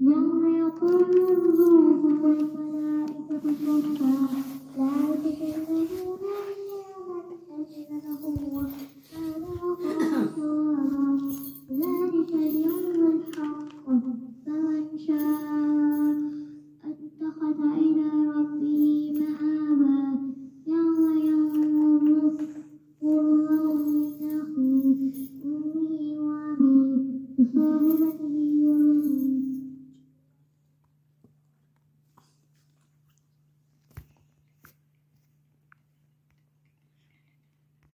يوم يقوم الروح والملائكة صفا ذلك الذي يوم أجملهم ذلك اليوم الحق فمن شاء